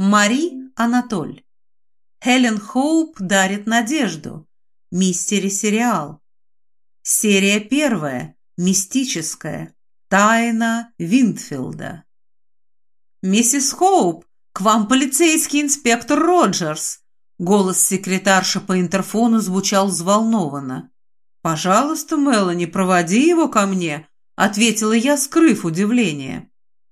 Мари Анатоль. Хелен Хоуп дарит надежду. Мистери-сериал. Серия первая. Мистическая. Тайна Винтфилда. «Миссис Хоуп, к вам полицейский инспектор Роджерс!» Голос секретарши по интерфону звучал взволнованно. «Пожалуйста, Мелани, проводи его ко мне», — ответила я, скрыв удивление.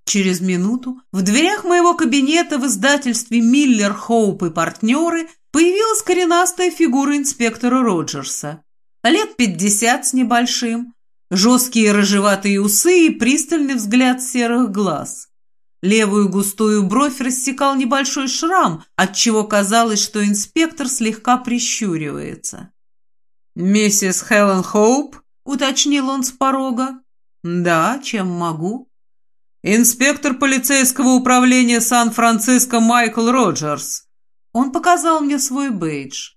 Через минуту в дверях моего кабинета в издательстве «Миллер, Хоуп и партнеры» появилась коренастая фигура инспектора Роджерса. Лет пятьдесят с небольшим, жесткие рыжеватые усы и пристальный взгляд серых глаз. Левую густую бровь рассекал небольшой шрам, отчего казалось, что инспектор слегка прищуривается. «Миссис Хелен Хоуп?» — уточнил он с порога. «Да, чем могу?» «Инспектор полицейского управления Сан-Франциско Майкл Роджерс». Он показал мне свой бейдж.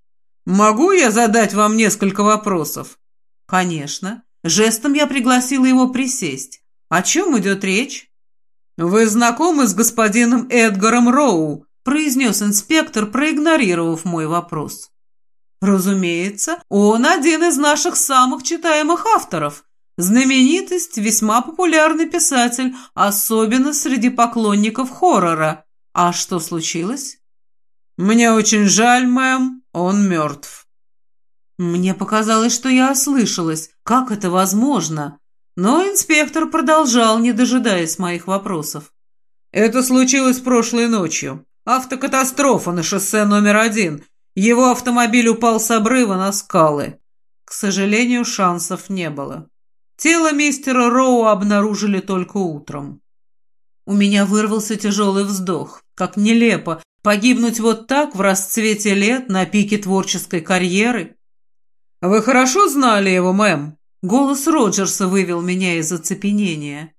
«Могу я задать вам несколько вопросов?» «Конечно». Жестом я пригласила его присесть. «О чем идет речь?» «Вы знакомы с господином Эдгаром Роу?» произнес инспектор, проигнорировав мой вопрос. «Разумеется, он один из наших самых читаемых авторов», Знаменитость, весьма популярный писатель, особенно среди поклонников хоррора. А что случилось? Мне очень жаль, мэм, он мертв. Мне показалось, что я ослышалась. Как это возможно? Но инспектор продолжал, не дожидаясь моих вопросов. Это случилось прошлой ночью. Автокатастрофа на шоссе номер один. Его автомобиль упал с обрыва на скалы. К сожалению, шансов не было. Тело мистера Роу обнаружили только утром. У меня вырвался тяжелый вздох. Как нелепо погибнуть вот так в расцвете лет на пике творческой карьеры. «Вы хорошо знали его, мэм?» Голос Роджерса вывел меня из оцепенения.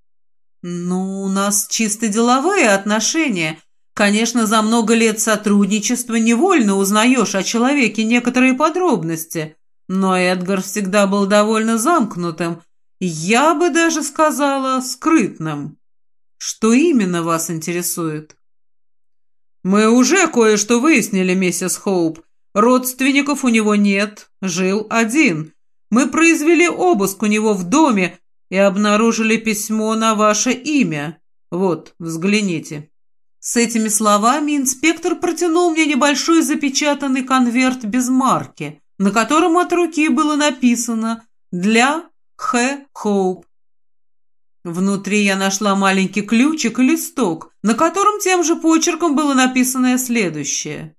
«Ну, у нас чисто деловые отношения. Конечно, за много лет сотрудничества невольно узнаешь о человеке некоторые подробности, но Эдгар всегда был довольно замкнутым, я бы даже сказала скрытным. Что именно вас интересует? Мы уже кое-что выяснили, миссис Хоуп. Родственников у него нет, жил один. Мы произвели обыск у него в доме и обнаружили письмо на ваше имя. Вот, взгляните. С этими словами инспектор протянул мне небольшой запечатанный конверт без марки, на котором от руки было написано «Для Х. Хоуп. Внутри я нашла маленький ключик и листок, на котором тем же почерком было написано следующее.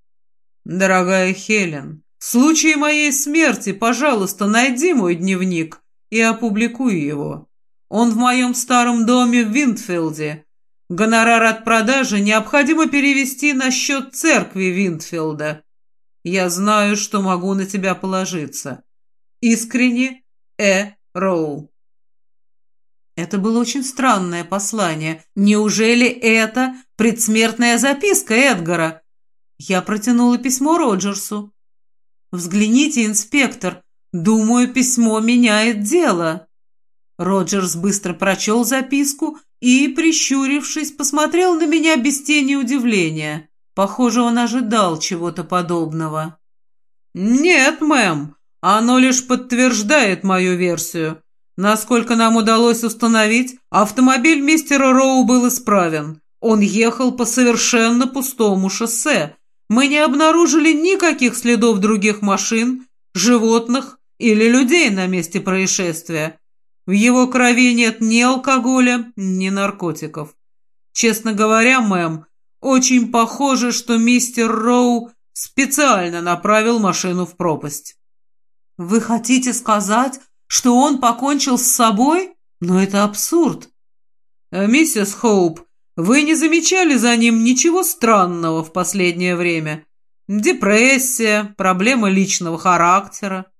«Дорогая Хелен, в случае моей смерти, пожалуйста, найди мой дневник и опубликуй его. Он в моем старом доме в Винтфилде. Гонорар от продажи необходимо перевести на счет церкви Винтфилда. Я знаю, что могу на тебя положиться. Искренне, Э. Роу. Это было очень странное послание. Неужели это предсмертная записка Эдгара? Я протянула письмо Роджерсу. «Взгляните, инспектор. Думаю, письмо меняет дело». Роджерс быстро прочел записку и, прищурившись, посмотрел на меня без тени удивления. Похоже, он ожидал чего-то подобного. «Нет, мэм, оно лишь подтверждает мою версию. Насколько нам удалось установить, автомобиль мистера Роу был исправен. Он ехал по совершенно пустому шоссе. Мы не обнаружили никаких следов других машин, животных или людей на месте происшествия. В его крови нет ни алкоголя, ни наркотиков. Честно говоря, мэм, очень похоже, что мистер Роу специально направил машину в пропасть. «Вы хотите сказать, что он покончил с собой? Но это абсурд!» э, «Миссис Хоуп, вы не замечали за ним ничего странного в последнее время? Депрессия, проблемы личного характера?»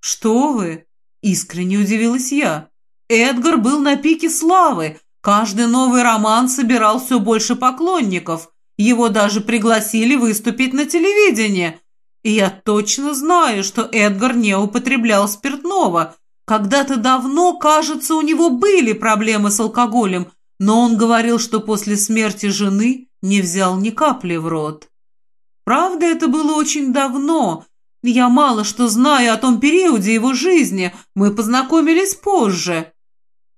«Что вы?» — искренне удивилась я. «Эдгар был на пике славы. Каждый новый роман собирал все больше поклонников. Его даже пригласили выступить на телевидении. И я точно знаю, что Эдгар не употреблял спиртного. Когда-то давно, кажется, у него были проблемы с алкоголем, но он говорил, что после смерти жены не взял ни капли в рот. Правда, это было очень давно. Я мало что знаю о том периоде его жизни, мы познакомились позже.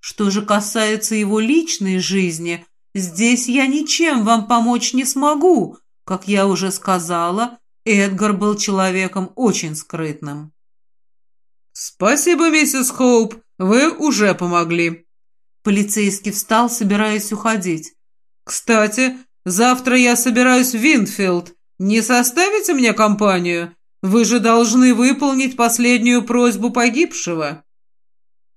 Что же касается его личной жизни, здесь я ничем вам помочь не смогу. Как я уже сказала, Эдгар был человеком очень скрытным. «Спасибо, миссис Хоуп, вы уже помогли». Полицейский встал, собираясь уходить. «Кстати, завтра я собираюсь в Винфилд. Не составите мне компанию? Вы же должны выполнить последнюю просьбу погибшего».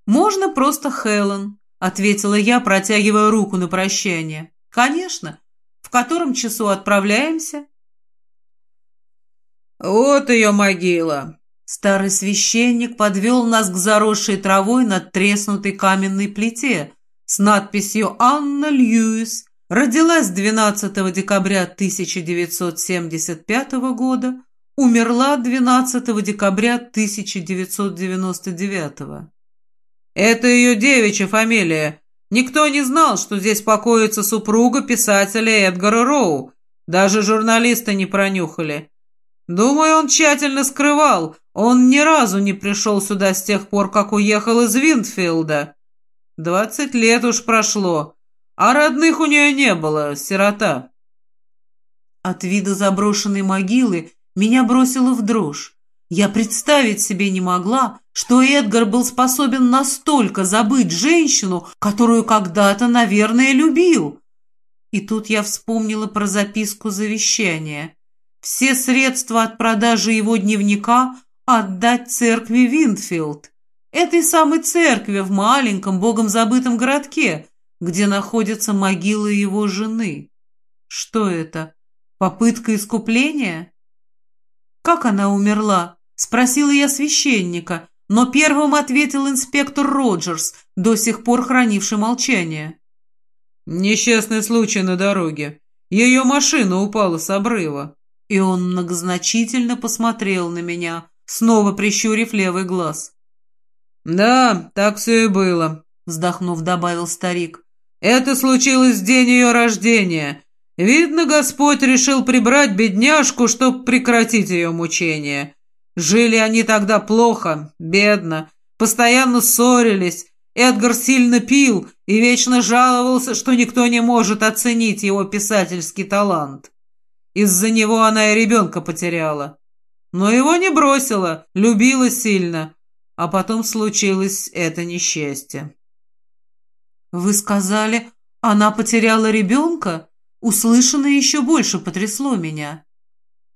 «Можно просто Хелен», — ответила я, протягивая руку на прощание. «Конечно. В котором часу отправляемся?» «Вот ее могила». Старый священник подвел нас к заросшей травой над треснутой каменной плите с надписью «Анна Льюис». Родилась 12 декабря 1975 года, умерла 12 декабря 1999 «Это ее девичья фамилия. Никто не знал, что здесь покоится супруга писателя Эдгара Роу. Даже журналисты не пронюхали. Думаю, он тщательно скрывал. Он ни разу не пришел сюда с тех пор, как уехал из Винфилда. Двадцать лет уж прошло, а родных у нее не было, сирота». От вида заброшенной могилы меня бросило в дрожь. Я представить себе не могла, что Эдгар был способен настолько забыть женщину, которую когда-то, наверное, любил. И тут я вспомнила про записку завещания. Все средства от продажи его дневника отдать церкви Винфилд. Этой самой церкви в маленьком, богом забытом городке, где находится могила его жены. Что это? Попытка искупления? Как она умерла? Спросила я священника, но первым ответил инспектор Роджерс, до сих пор хранивший молчание. «Несчастный случай на дороге. Ее машина упала с обрыва». И он многозначительно посмотрел на меня, снова прищурив левый глаз. «Да, так все и было», — вздохнув, добавил старик. «Это случилось в день ее рождения. Видно, Господь решил прибрать бедняжку, чтобы прекратить ее мучения. Жили они тогда плохо, бедно, постоянно ссорились. Эдгар сильно пил и вечно жаловался, что никто не может оценить его писательский талант. Из-за него она и ребенка потеряла. Но его не бросила, любила сильно, а потом случилось это несчастье. «Вы сказали, она потеряла ребенка?» Услышанное еще больше потрясло меня.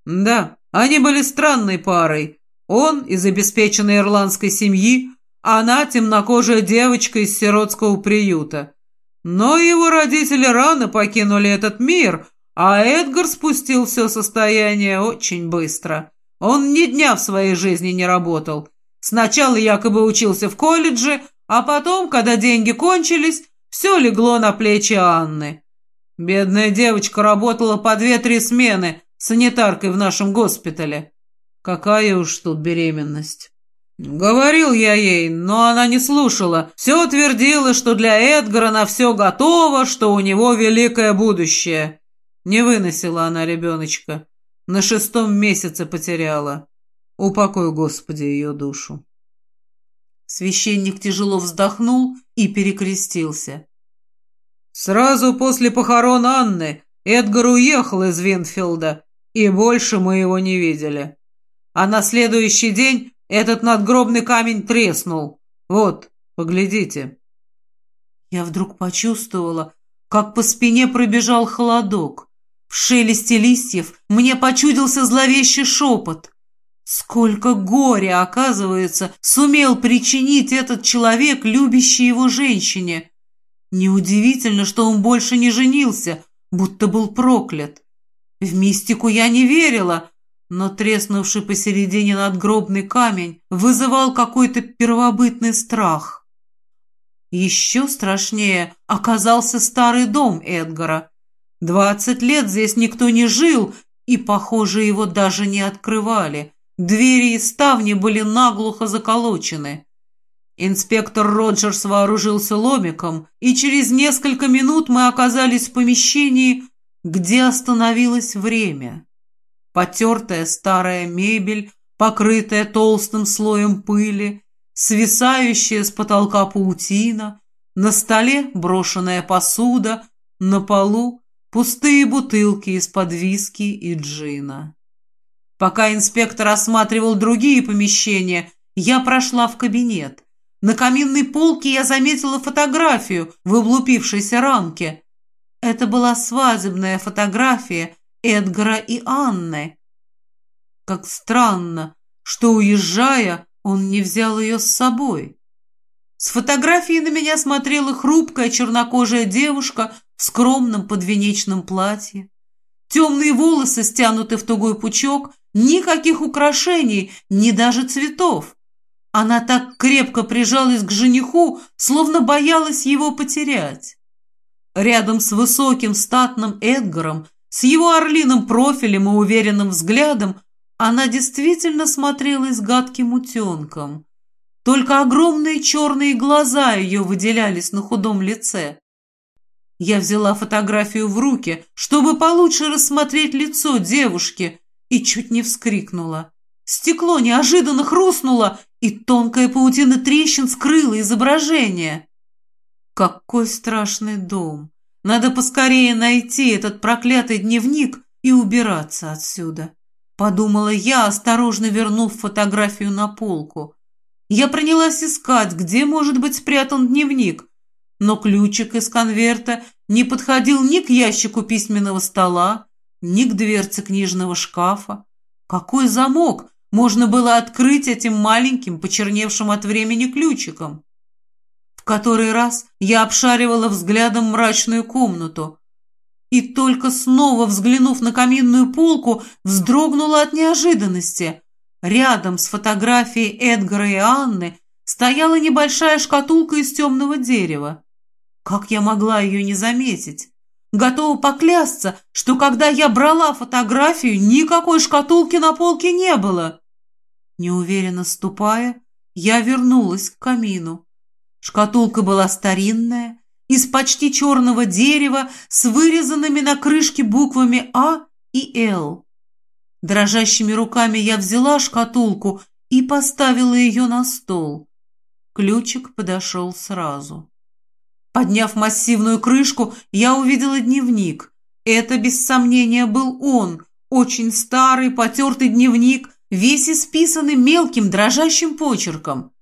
«Да, они были странной парой. Он из обеспеченной ирландской семьи, а она темнокожая девочка из сиротского приюта. Но его родители рано покинули этот мир, а Эдгар спустил все состояние очень быстро. Он ни дня в своей жизни не работал. Сначала якобы учился в колледже, а потом, когда деньги кончились, все легло на плечи Анны. Бедная девочка работала по две-три смены, санитаркой в нашем госпитале. Какая уж тут беременность. Говорил я ей, но она не слушала. Все твердила, что для Эдгара на все готово, что у него великое будущее. Не выносила она ребеночка. На шестом месяце потеряла. Упокой, Господи, ее душу. Священник тяжело вздохнул и перекрестился. Сразу после похорон Анны Эдгар уехал из Винфилда и больше мы его не видели. А на следующий день этот надгробный камень треснул. Вот, поглядите. Я вдруг почувствовала, как по спине пробежал холодок. В шелесте листьев мне почудился зловещий шепот. Сколько горя, оказывается, сумел причинить этот человек, любящий его женщине. Неудивительно, что он больше не женился, будто был проклят. В мистику я не верила, но треснувший посередине надгробный камень вызывал какой-то первобытный страх. Еще страшнее оказался старый дом Эдгара. Двадцать лет здесь никто не жил, и, похоже, его даже не открывали. Двери и ставни были наглухо заколочены. Инспектор Роджерс вооружился ломиком, и через несколько минут мы оказались в помещении, где остановилось время. Потертая старая мебель, покрытая толстым слоем пыли, свисающая с потолка паутина, на столе брошенная посуда, на полу пустые бутылки из-под виски и джина. Пока инспектор осматривал другие помещения, я прошла в кабинет. На каминной полке я заметила фотографию в облупившейся рамке. Это была свадебная фотография Эдгара и Анны. Как странно, что, уезжая, он не взял ее с собой. С фотографии на меня смотрела хрупкая чернокожая девушка в скромном подвенечном платье. Темные волосы стянуты в тугой пучок, никаких украшений, ни даже цветов. Она так крепко прижалась к жениху, словно боялась его потерять. Рядом с высоким статным Эдгаром, с его орлиным профилем и уверенным взглядом, она действительно смотрелась гадким утенком. Только огромные черные глаза ее выделялись на худом лице. Я взяла фотографию в руки, чтобы получше рассмотреть лицо девушки, и чуть не вскрикнула. Стекло неожиданно хрустнуло, и тонкая паутина трещин скрыла изображение. Какой страшный дом! Надо поскорее найти этот проклятый дневник и убираться отсюда. Подумала я, осторожно вернув фотографию на полку. Я принялась искать, где может быть спрятан дневник, но ключик из конверта не подходил ни к ящику письменного стола, ни к дверце книжного шкафа. Какой замок можно было открыть этим маленьким, почерневшим от времени ключиком? В который раз я обшаривала взглядом мрачную комнату и только снова взглянув на каминную полку, вздрогнула от неожиданности. Рядом с фотографией Эдгара и Анны стояла небольшая шкатулка из темного дерева. Как я могла ее не заметить? Готова поклясться, что когда я брала фотографию, никакой шкатулки на полке не было. Неуверенно ступая, я вернулась к камину. Шкатулка была старинная, из почти черного дерева с вырезанными на крышке буквами А и Л. Дрожащими руками я взяла шкатулку и поставила ее на стол. Ключик подошел сразу. Подняв массивную крышку, я увидела дневник. Это, без сомнения, был он, очень старый, потертый дневник, весь исписанный мелким дрожащим почерком.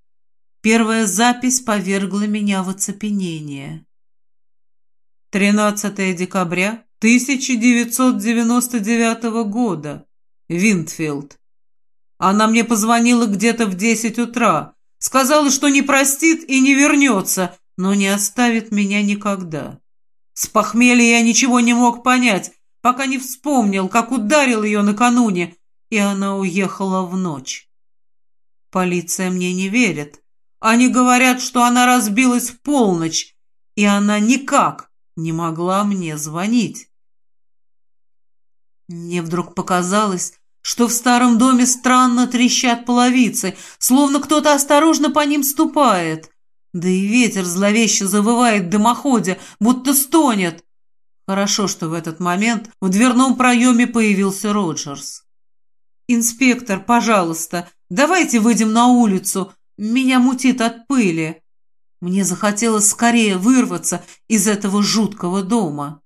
Первая запись повергла меня в оцепенение. 13 декабря 1999 года. Винтфилд. Она мне позвонила где-то в 10 утра. Сказала, что не простит и не вернется, но не оставит меня никогда. С похмелья я ничего не мог понять, пока не вспомнил, как ударил ее накануне, и она уехала в ночь. Полиция мне не верит. Они говорят, что она разбилась в полночь, и она никак не могла мне звонить. Мне вдруг показалось, что в старом доме странно трещат половицы, словно кто-то осторожно по ним ступает. Да и ветер зловеще завывает в дымоходе, будто стонет. Хорошо, что в этот момент в дверном проеме появился Роджерс. «Инспектор, пожалуйста, давайте выйдем на улицу. Меня мутит от пыли». Мне захотелось скорее вырваться из этого жуткого дома.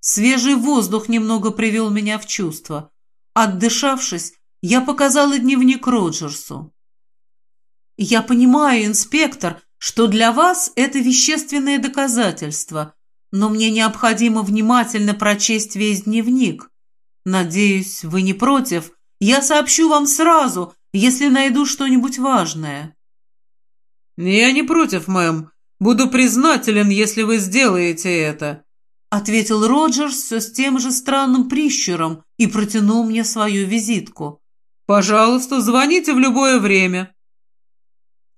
Свежий воздух немного привел меня в чувство. Отдышавшись, я показала дневник Роджерсу. «Я понимаю, инспектор, что для вас это вещественное доказательство, но мне необходимо внимательно прочесть весь дневник. Надеюсь, вы не против. Я сообщу вам сразу, если найду что-нибудь важное». «Я не против, мэм. Буду признателен, если вы сделаете это», — ответил Роджерс все с тем же странным прищуром и протянул мне свою визитку. «Пожалуйста, звоните в любое время».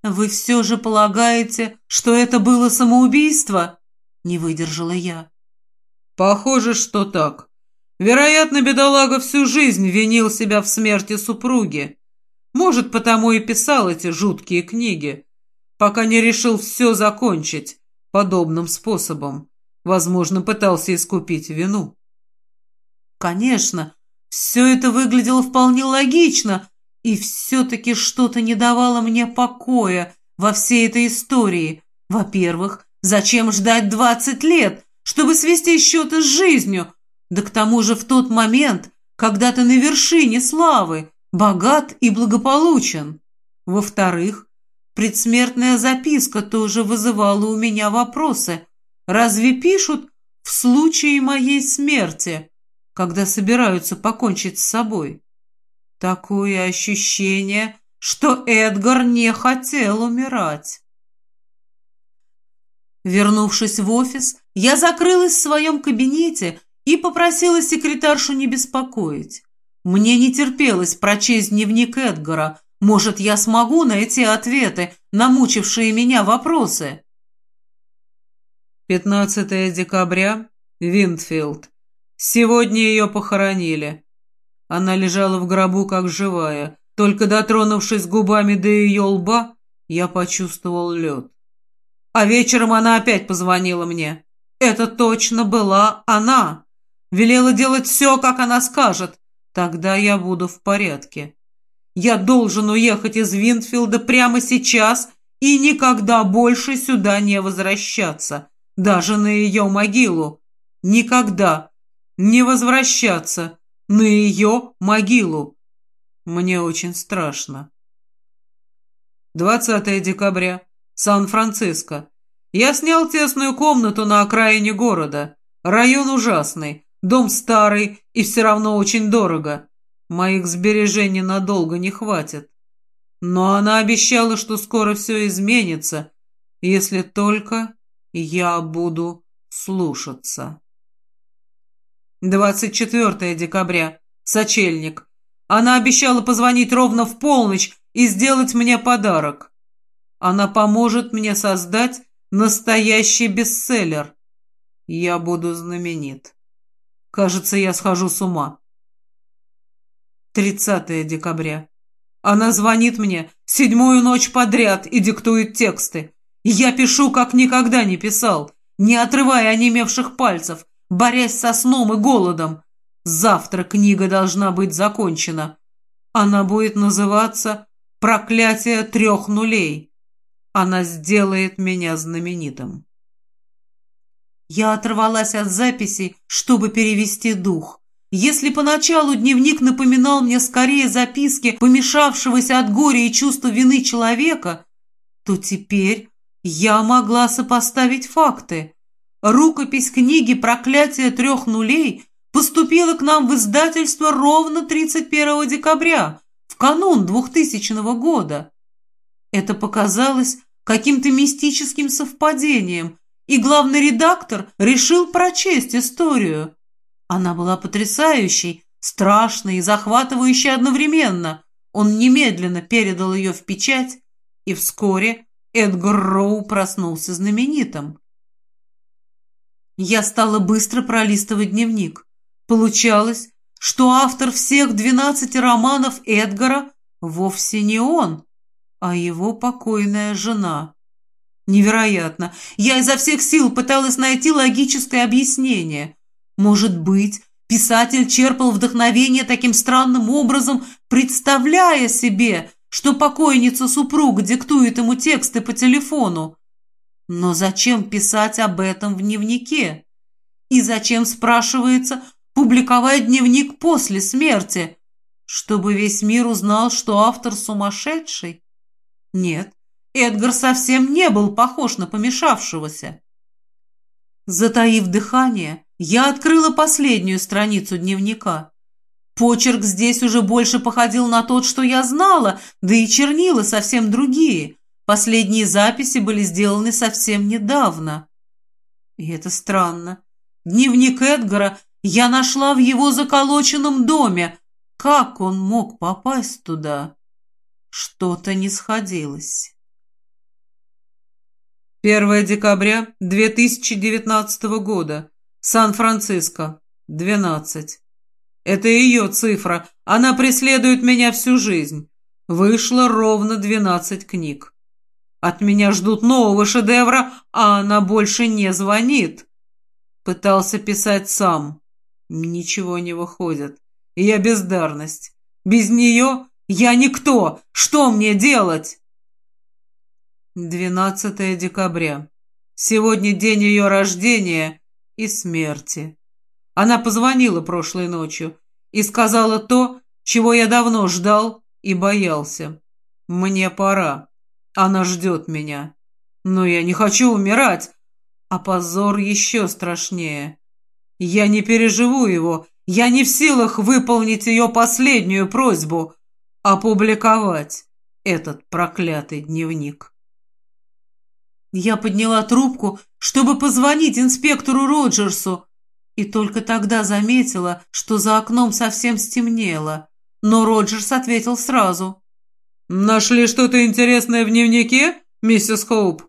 «Вы все же полагаете, что это было самоубийство?» — не выдержала я. «Похоже, что так. Вероятно, бедолага всю жизнь винил себя в смерти супруги. Может, потому и писал эти жуткие книги, пока не решил все закончить подобным способом. Возможно, пытался искупить вину. Конечно, все это выглядело вполне логично, и все-таки что-то не давало мне покоя во всей этой истории. Во-первых, зачем ждать двадцать лет, чтобы свести счеты с жизнью? Да к тому же в тот момент, когда ты на вершине славы, богат и благополучен. Во-вторых, предсмертная записка тоже вызывала у меня вопросы. Разве пишут в случае моей смерти, когда собираются покончить с собой? Такое ощущение, что Эдгар не хотел умирать. Вернувшись в офис, я закрылась в своем кабинете и попросила секретаршу не беспокоить. Мне не терпелось прочесть дневник Эдгара. Может, я смогу найти ответы на мучившие меня вопросы? 15 декабря, Винтфилд. Сегодня ее похоронили. Она лежала в гробу как живая. Только дотронувшись губами до ее лба, я почувствовал лед. А вечером она опять позвонила мне. Это точно была она. Велела делать все, как она скажет. Тогда я буду в порядке. Я должен уехать из Винфилда прямо сейчас и никогда больше сюда не возвращаться. Даже на ее могилу. Никогда не возвращаться на ее могилу. Мне очень страшно. 20 декабря. Сан-Франциско. Я снял тесную комнату на окраине города. Район ужасный. Дом старый и все равно очень дорого. Моих сбережений надолго не хватит. Но она обещала, что скоро все изменится, если только я буду слушаться. 24 декабря. Сочельник. Она обещала позвонить ровно в полночь и сделать мне подарок. Она поможет мне создать настоящий бестселлер. Я буду знаменит. Кажется, я схожу с ума. 30 декабря. Она звонит мне седьмую ночь подряд и диктует тексты. Я пишу, как никогда не писал, не отрывая онемевших пальцев, борясь со сном и голодом. Завтра книга должна быть закончена. Она будет называться «Проклятие трех нулей». Она сделает меня знаменитым. Я оторвалась от записей, чтобы перевести дух. Если поначалу дневник напоминал мне скорее записки помешавшегося от горя и чувства вины человека, то теперь я могла сопоставить факты. Рукопись книги «Проклятие трех нулей» поступила к нам в издательство ровно 31 декабря, в канун 2000 года. Это показалось каким-то мистическим совпадением, и главный редактор решил прочесть историю. Она была потрясающей, страшной и захватывающей одновременно. Он немедленно передал ее в печать, и вскоре Эдгар Роу проснулся знаменитым. Я стала быстро пролистывать дневник. Получалось, что автор всех двенадцати романов Эдгара вовсе не он, а его покойная жена. Невероятно. Я изо всех сил пыталась найти логическое объяснение. Может быть, писатель черпал вдохновение таким странным образом, представляя себе, что покойница супруга диктует ему тексты по телефону. Но зачем писать об этом в дневнике? И зачем, спрашивается, публиковать дневник после смерти? Чтобы весь мир узнал, что автор сумасшедший? Нет, Эдгар совсем не был похож на помешавшегося. Затаив дыхание, я открыла последнюю страницу дневника. Почерк здесь уже больше походил на тот, что я знала, да и чернила совсем другие. Последние записи были сделаны совсем недавно. И это странно. Дневник Эдгара я нашла в его заколоченном доме. Как он мог попасть туда? Что-то не сходилось. 1 декабря 2019 года. Сан-Франциско. 12. Это ее цифра. Она преследует меня всю жизнь. Вышло ровно 12 книг. От меня ждут нового шедевра, а она больше не звонит. Пытался писать сам. Ничего не выходит. Я бездарность. Без нее я никто. Что мне делать? 12 декабря. Сегодня день ее рождения и смерти. Она позвонила прошлой ночью и сказала то, чего я давно ждал и боялся. Мне пора. Она ждет меня. Но я не хочу умирать, а позор еще страшнее. Я не переживу его, я не в силах выполнить ее последнюю просьбу — опубликовать этот проклятый дневник. Я подняла трубку, чтобы позвонить инспектору Роджерсу, и только тогда заметила, что за окном совсем стемнело. Но Роджерс ответил сразу. «Нашли что-то интересное в дневнике, миссис Хоуп?»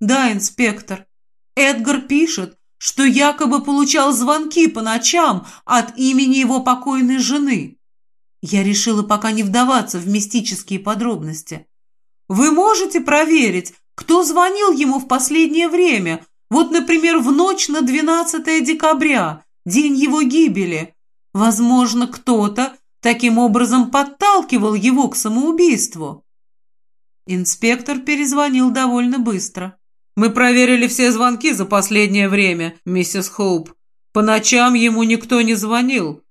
«Да, инспектор. Эдгар пишет, что якобы получал звонки по ночам от имени его покойной жены. Я решила пока не вдаваться в мистические подробности. Вы можете проверить, кто звонил ему в последнее время, вот, например, в ночь на 12 декабря, день его гибели. Возможно, кто-то таким образом подталкивал его к самоубийству. Инспектор перезвонил довольно быстро. «Мы проверили все звонки за последнее время, миссис Хоуп. По ночам ему никто не звонил,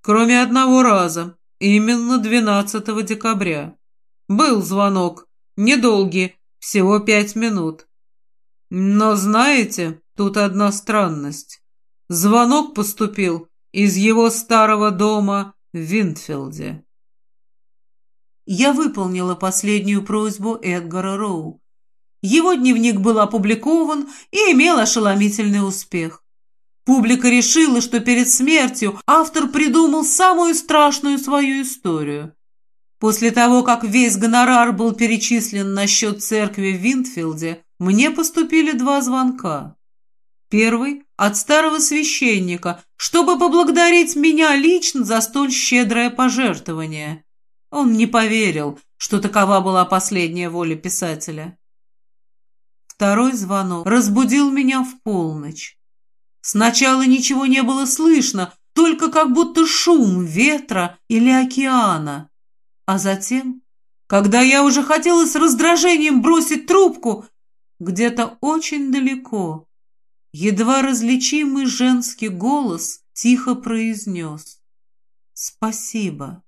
кроме одного раза, именно 12 декабря. Был звонок, недолгий, всего пять минут. Но знаете, тут одна странность. Звонок поступил из его старого дома в Винтфилде. Я выполнила последнюю просьбу Эдгара Роу. Его дневник был опубликован и имел ошеломительный успех. Публика решила, что перед смертью автор придумал самую страшную свою историю. После того, как весь гонорар был перечислен на счет церкви в Винтфилде, мне поступили два звонка. Первый от старого священника, чтобы поблагодарить меня лично за столь щедрое пожертвование. Он не поверил, что такова была последняя воля писателя. Второй звонок разбудил меня в полночь. Сначала ничего не было слышно, только как будто шум ветра или океана. А затем, когда я уже хотела с раздражением бросить трубку, где-то очень далеко, едва различимый женский голос тихо произнес «Спасибо».